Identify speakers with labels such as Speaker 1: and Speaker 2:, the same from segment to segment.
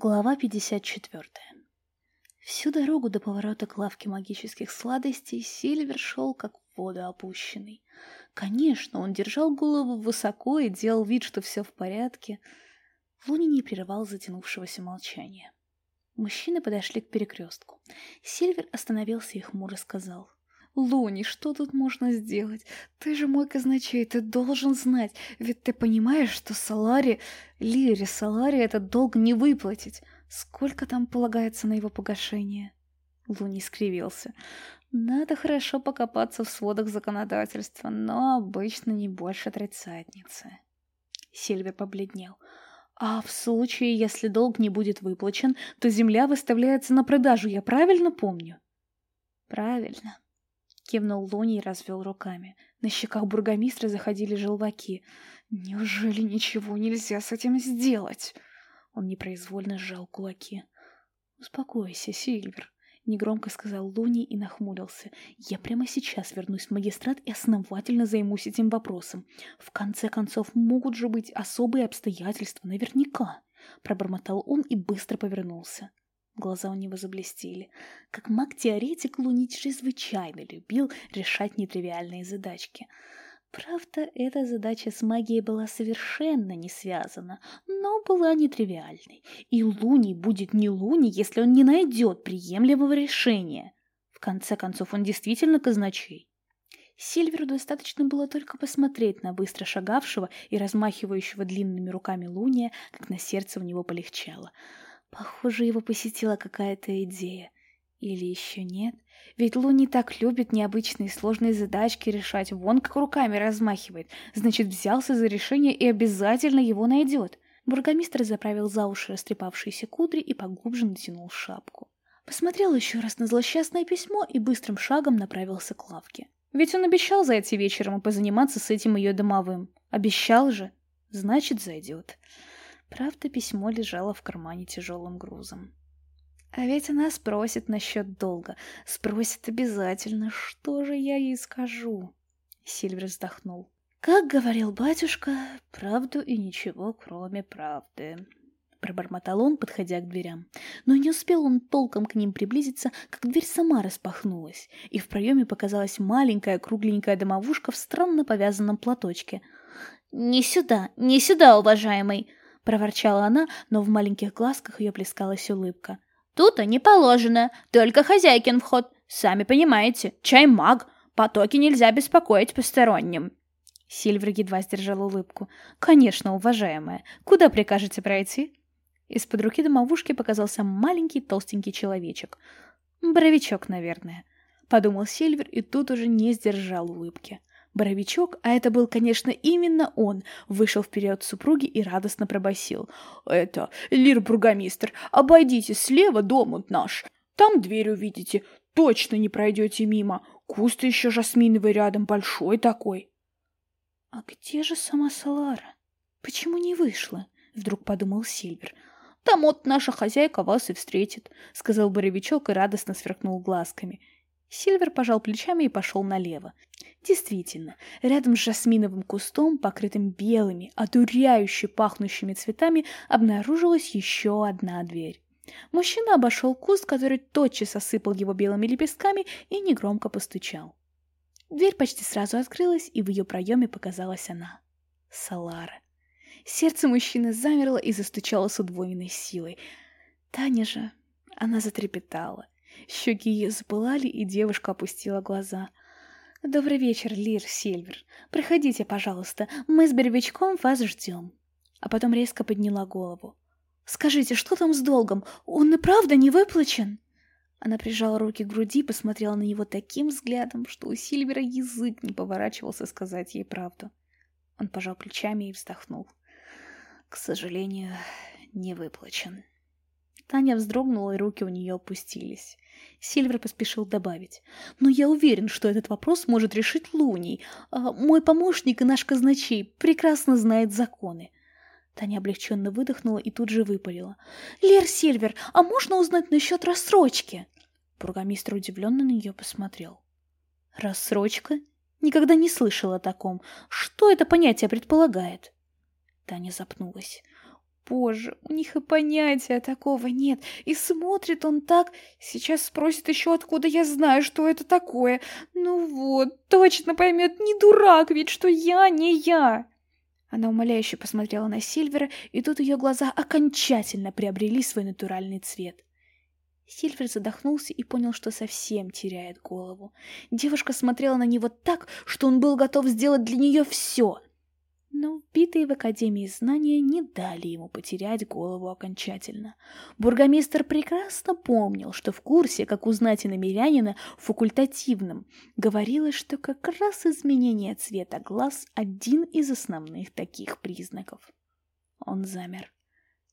Speaker 1: Глава 54 Всю дорогу до поворота к лавке магических сладостей Сильвер шел как в воду опущенный. Конечно, он держал голову высоко и делал вид, что все в порядке. Луни не прерывал затянувшегося молчания. Мужчины подошли к перекрестку. Сильвер остановился и хмуро сказал. «Луни, что тут можно сделать? Ты же мой казначей, ты должен знать, ведь ты понимаешь, что Салари... Лире Салари этот долг не выплатить. Сколько там полагается на его погашение?» Луни скривился. «Надо хорошо покопаться в сводах законодательства, но обычно не больше тридцатницы». Сильвер побледнел. «А в случае, если долг не будет выплачен, то земля выставляется на продажу, я правильно помню?» «Правильно», Кивнул Луни и развел руками. На щеках бургомистра заходили желваки. «Неужели ничего нельзя с этим сделать?» Он непроизвольно сжал кулаки. «Успокойся, Сильвер», — негромко сказал Луни и нахмурился. «Я прямо сейчас вернусь в магистрат и основательно займусь этим вопросом. В конце концов, могут же быть особые обстоятельства, наверняка», — пробормотал он и быстро повернулся. Глаза у него заблестели. Как маг-теоретик Луни чрезвычайно любил решать нетривиальные задачки. Правда, эта задача с магией была совершенно не связана, но была нетривиальной. И Луни будет не Луни, если он не найдет приемлемого решения. В конце концов, он действительно казначей. Сильверу достаточно было только посмотреть на быстро шагавшего и размахивающего длинными руками Луния, как на сердце у него полегчало — Похоже, его посетила какая-то идея. Или еще нет? Ведь Луни так любит необычные сложные задачки решать, вон как руками размахивает. Значит, взялся за решение и обязательно его найдет. Бургомистр заправил за уши растрепавшиеся кудри и поглубже натянул шапку. Посмотрел еще раз на злосчастное письмо и быстрым шагом направился к лавке. Ведь он обещал зайти вечером и позаниматься с этим ее домовым. Обещал же. Значит, зайдет. Правда, письмо лежало в кармане тяжелым грузом. А ведь она спросит насчет долга. Спросит обязательно, что же я ей скажу. Сильвер вздохнул. Как говорил батюшка, правду и ничего, кроме правды. Пробормотал он, подходя к дверям. Но не успел он толком к ним приблизиться, как дверь сама распахнулась, и в проеме показалась маленькая кругленькая домовушка в странно повязанном платочке. «Не сюда, не сюда, уважаемый!» Проворчала она, но в маленьких глазках ее плескалась улыбка. «Тут-то не положено, только хозяйкин вход. Сами понимаете, чай маг, потоки нельзя беспокоить посторонним». Сильвер едва сдержал улыбку. «Конечно, уважаемая. Куда прикажете пройти?» Из-под руки домовушки показался маленький толстенький человечек. «Боровичок, наверное», — подумал Сильвер и тут уже не сдержал улыбки. Боровичок, а это был, конечно, именно он, вышел вперед супруги и радостно пробасил: «Это, Лир-бургомистр, обойдите слева дом наш. Там дверь увидите, точно не пройдете мимо. Куст еще жасминовый рядом, большой такой». «А где же сама Салара? Почему не вышла?» — вдруг подумал Сильвер. «Там вот наша хозяйка вас и встретит», — сказал Боровичок и радостно сверкнул глазками. Сильвер пожал плечами и пошел налево. Действительно, рядом с жасминовым кустом, покрытым белыми, одуряюще пахнущими цветами, обнаружилась еще одна дверь. Мужчина обошел куст, который тотчас осыпал его белыми лепестками и негромко постучал. Дверь почти сразу открылась, и в ее проеме показалась она. Салара. Сердце мужчины замерло и застучало с удвоенной силой. Таня же... Она затрепетала. Щеки ее запылали, и девушка опустила глаза — «Добрый вечер, Лир Сильвер. Проходите, пожалуйста, мы с Боровичком вас ждем». А потом резко подняла голову. «Скажите, что там с долгом? Он и правда не выплачен?» Она прижала руки к груди и посмотрела на него таким взглядом, что у Сильвера язык не поворачивался сказать ей правду. Он пожал плечами и вздохнул. «К сожалению, не выплачен». Таня вздрогнула, и руки у нее опустились. Сильвер поспешил добавить. «Но я уверен, что этот вопрос может решить Луний. А мой помощник и наш казначей прекрасно знает законы». Таня облегченно выдохнула и тут же выпалила. «Лер Сильвер, а можно узнать насчет рассрочки?» Бургомистр удивленно на нее посмотрел. «Рассрочка? Никогда не слышала о таком. Что это понятие предполагает?» Таня запнулась. Боже, у них и понятия такого нет. И смотрит он так... Сейчас спросит еще, откуда я знаю, что это такое. Ну вот, точно поймет, не дурак ведь, что я не я. Она умоляюще посмотрела на Сильвера, и тут ее глаза окончательно приобрели свой натуральный цвет. Сильвер задохнулся и понял, что совсем теряет голову. Девушка смотрела на него так, что он был готов сделать для нее все, но вбитые в Академии знания не дали ему потерять голову окончательно. Бургомистр прекрасно помнил, что в курсе, как узнать иномерянина в факультативном, говорилось, что как раз изменение цвета глаз – один из основных таких признаков. Он замер.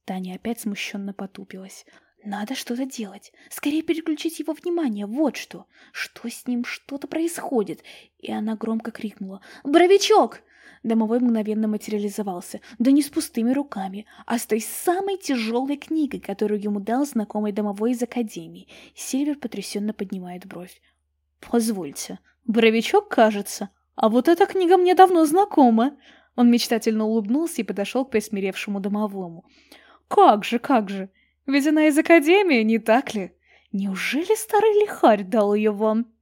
Speaker 1: Таня опять смущенно потупилась. Надо что-то делать. Скорее переключить его внимание. Вот что. Что с ним? Что-то происходит. И она громко крикнула. «Боровичок!» Домовой мгновенно материализовался, да не с пустыми руками, а с той самой тяжелой книгой, которую ему дал знакомый домовой из Академии. Сильвер потрясенно поднимает бровь. «Позвольте, Боровичок, кажется, а вот эта книга мне давно знакома». Он мечтательно улыбнулся и подошел к присмиревшему домовому. «Как же, как же! Ведь она из Академии, не так ли? Неужели старый лихарь дал ее вам?»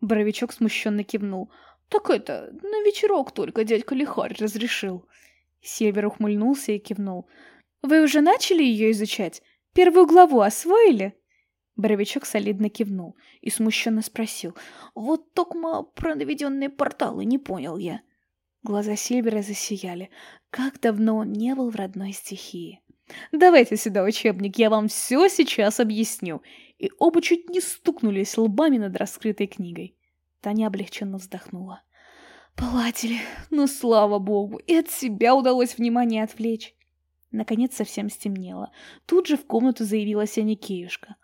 Speaker 1: Боровичок смущенно кивнул. «Так это, на вечерок только дядька Лихарь разрешил». Север ухмыльнулся и кивнул. «Вы уже начали ее изучать? Первую главу освоили?» Боровичок солидно кивнул и смущенно спросил. «Вот токма про наведенные порталы не понял я». Глаза Сильвера засияли. Как давно он не был в родной стихии. «Давайте сюда учебник, я вам все сейчас объясню». И оба чуть не стукнулись лбами над раскрытой книгой. Таня облегченно вздохнула. Палатели, ну слава богу, и от себя удалось внимание отвлечь. Наконец совсем стемнело. Тут же в комнату заявилась Аникеюшка.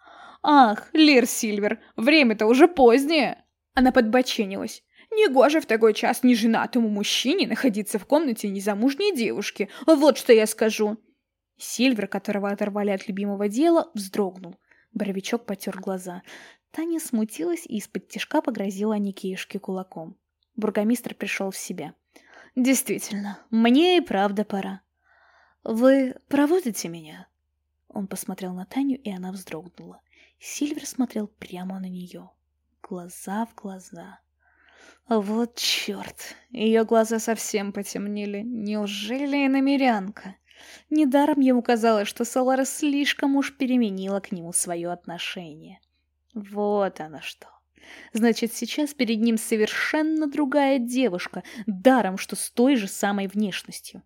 Speaker 1: «Ах, Лир Сильвер, время-то уже позднее!» Она подбоченилась. «Негоже в такой час неженатому мужчине находиться в комнате незамужней девушки, вот что я скажу!» Сильвер, которого оторвали от любимого дела, вздрогнул. Боровичок потер глаза. Таня смутилась и из-под тишка погрозила Никеюшке кулаком. Бургомистр пришел в себя. «Действительно, мне и правда пора. Вы проводите меня?» Он посмотрел на Таню, и она вздрогнула. Сильвер смотрел прямо на нее. Глаза в глаза. Вот черт, ее глаза совсем потемнели. Неужели и намерянка? Недаром ему казалось, что Солара слишком уж переменила к нему свое отношение. Вот она что. Значит, сейчас перед ним совершенно другая девушка, даром, что с той же самой внешностью.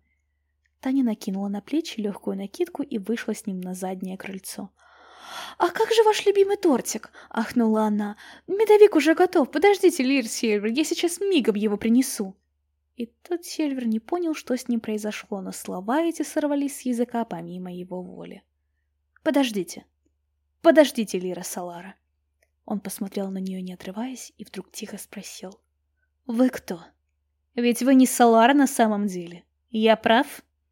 Speaker 1: Таня накинула на плечи легкую накидку и вышла с ним на заднее крыльцо. «А как же ваш любимый тортик?» — ахнула она. «Медовик уже готов. Подождите, Лир Сильвер, я сейчас мигом его принесу». И тот Сильвер не понял, что с ним произошло, но слова эти сорвались с языка помимо его воли. «Подождите. Подождите, Лира Салара». Он посмотрел на нее, не отрываясь, и вдруг тихо спросил. «Вы кто? Ведь вы не Салара на самом деле. Я прав?»